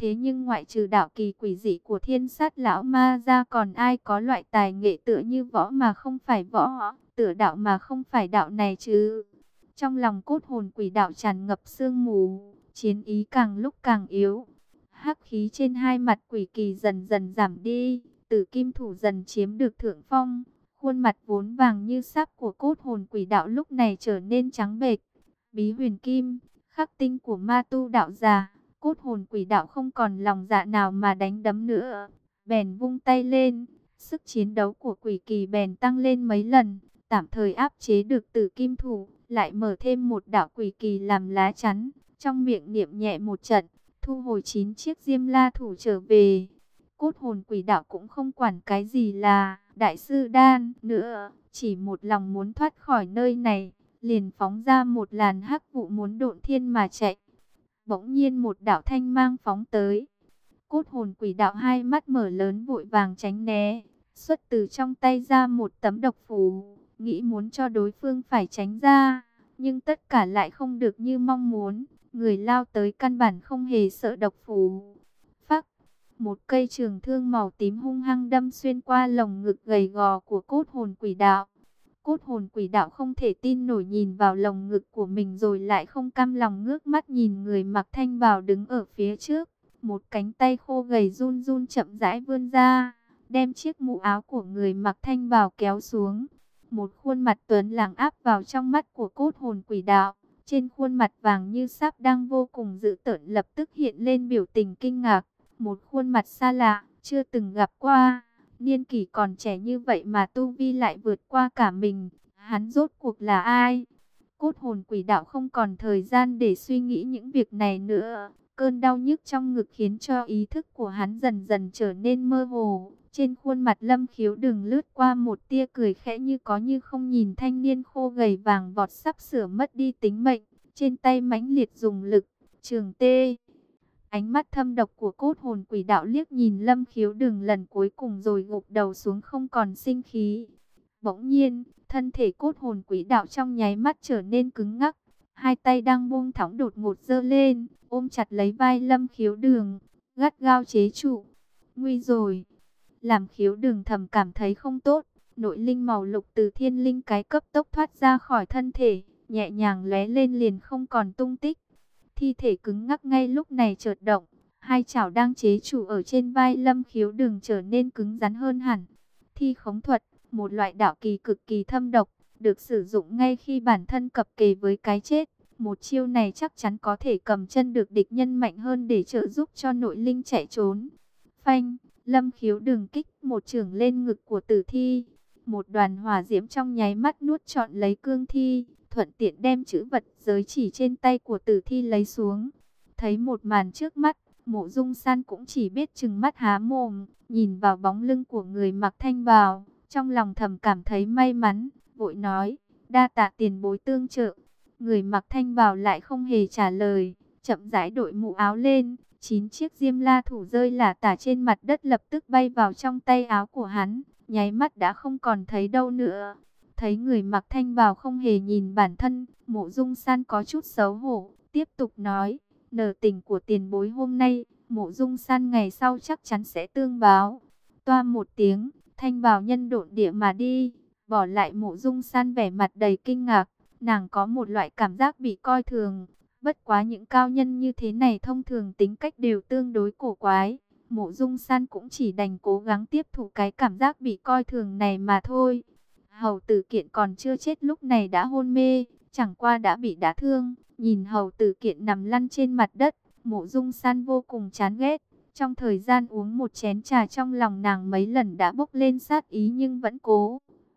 Thế nhưng ngoại trừ đạo kỳ quỷ dị của thiên sát lão ma ra còn ai có loại tài nghệ tựa như võ mà không phải võ, tựa đạo mà không phải đạo này chứ. Trong lòng cốt hồn quỷ đạo tràn ngập sương mù, chiến ý càng lúc càng yếu. Hắc khí trên hai mặt quỷ kỳ dần dần giảm đi, tử kim thủ dần chiếm được thượng phong. Khuôn mặt vốn vàng như sắc của cốt hồn quỷ đạo lúc này trở nên trắng bệch. Bí huyền kim, khắc tinh của ma tu đạo già Cốt hồn quỷ đạo không còn lòng dạ nào mà đánh đấm nữa. Bèn vung tay lên. Sức chiến đấu của quỷ kỳ bèn tăng lên mấy lần. Tạm thời áp chế được tử kim thủ. Lại mở thêm một đạo quỷ kỳ làm lá chắn. Trong miệng niệm nhẹ một trận. Thu hồi chín chiếc diêm la thủ trở về. Cốt hồn quỷ đạo cũng không quản cái gì là đại sư đan nữa. Chỉ một lòng muốn thoát khỏi nơi này. Liền phóng ra một làn hắc vụ muốn độn thiên mà chạy. Bỗng nhiên một đạo thanh mang phóng tới. Cốt hồn quỷ đạo hai mắt mở lớn vội vàng tránh né. xuất từ trong tay ra một tấm độc phù, nghĩ muốn cho đối phương phải tránh ra, nhưng tất cả lại không được như mong muốn, người lao tới căn bản không hề sợ độc phù. Phắc, một cây trường thương màu tím hung hăng đâm xuyên qua lồng ngực gầy gò của cốt hồn quỷ đạo. Cốt hồn quỷ đạo không thể tin nổi nhìn vào lồng ngực của mình rồi lại không cam lòng ngước mắt nhìn người mặc thanh bào đứng ở phía trước. Một cánh tay khô gầy run run chậm rãi vươn ra, đem chiếc mũ áo của người mặc thanh bào kéo xuống. Một khuôn mặt tuấn làng áp vào trong mắt của cốt hồn quỷ đạo. Trên khuôn mặt vàng như sáp đang vô cùng dữ tợn lập tức hiện lên biểu tình kinh ngạc. Một khuôn mặt xa lạ, chưa từng gặp qua. Niên kỷ còn trẻ như vậy mà Tu Vi lại vượt qua cả mình. Hắn rốt cuộc là ai? Cốt hồn quỷ đạo không còn thời gian để suy nghĩ những việc này nữa. Cơn đau nhức trong ngực khiến cho ý thức của hắn dần dần trở nên mơ hồ. Trên khuôn mặt lâm khiếu đừng lướt qua một tia cười khẽ như có như không nhìn thanh niên khô gầy vàng vọt sắp sửa mất đi tính mệnh. Trên tay mãnh liệt dùng lực, trường tê. Ánh mắt thâm độc của cốt hồn quỷ đạo liếc nhìn lâm khiếu đường lần cuối cùng rồi gục đầu xuống không còn sinh khí. Bỗng nhiên, thân thể cốt hồn quỷ đạo trong nháy mắt trở nên cứng ngắc. Hai tay đang buông thõng đột ngột dơ lên, ôm chặt lấy vai lâm khiếu đường, gắt gao chế trụ. Nguy rồi, làm khiếu đường thầm cảm thấy không tốt. Nội linh màu lục từ thiên linh cái cấp tốc thoát ra khỏi thân thể, nhẹ nhàng lóe lên liền không còn tung tích. Thi thể cứng ngắc ngay lúc này chợt động, hai chảo đang chế chủ ở trên vai lâm khiếu đường trở nên cứng rắn hơn hẳn. Thi khống thuật, một loại đạo kỳ cực kỳ thâm độc, được sử dụng ngay khi bản thân cập kề với cái chết. Một chiêu này chắc chắn có thể cầm chân được địch nhân mạnh hơn để trợ giúp cho nội linh chạy trốn. Phanh, lâm khiếu đường kích một trường lên ngực của tử thi. Một đoàn hỏa diễm trong nháy mắt nuốt trọn lấy cương thi, thuận tiện đem chữ vật giới chỉ trên tay của tử thi lấy xuống. Thấy một màn trước mắt, mộ dung san cũng chỉ biết chừng mắt há mồm, nhìn vào bóng lưng của người mặc thanh bào, trong lòng thầm cảm thấy may mắn, vội nói, đa tạ tiền bối tương trợ. Người mặc thanh bào lại không hề trả lời, chậm rãi đội mũ áo lên, chín chiếc diêm la thủ rơi lả tả trên mặt đất lập tức bay vào trong tay áo của hắn, nháy mắt đã không còn thấy đâu nữa. Thấy người mặc thanh bào không hề nhìn bản thân, mộ dung san có chút xấu hổ, tiếp tục nói, nở tình của tiền bối hôm nay, mộ dung san ngày sau chắc chắn sẽ tương báo. Toa một tiếng, thanh bào nhân độn địa mà đi, bỏ lại mộ dung san vẻ mặt đầy kinh ngạc, nàng có một loại cảm giác bị coi thường. Bất quá những cao nhân như thế này thông thường tính cách đều tương đối cổ quái. Mộ dung san cũng chỉ đành cố gắng tiếp thụ cái cảm giác bị coi thường này mà thôi. Hầu tử kiện còn chưa chết lúc này đã hôn mê, chẳng qua đã bị đả thương. Nhìn hầu tử kiện nằm lăn trên mặt đất, mộ dung san vô cùng chán ghét. Trong thời gian uống một chén trà trong lòng nàng mấy lần đã bốc lên sát ý nhưng vẫn cố.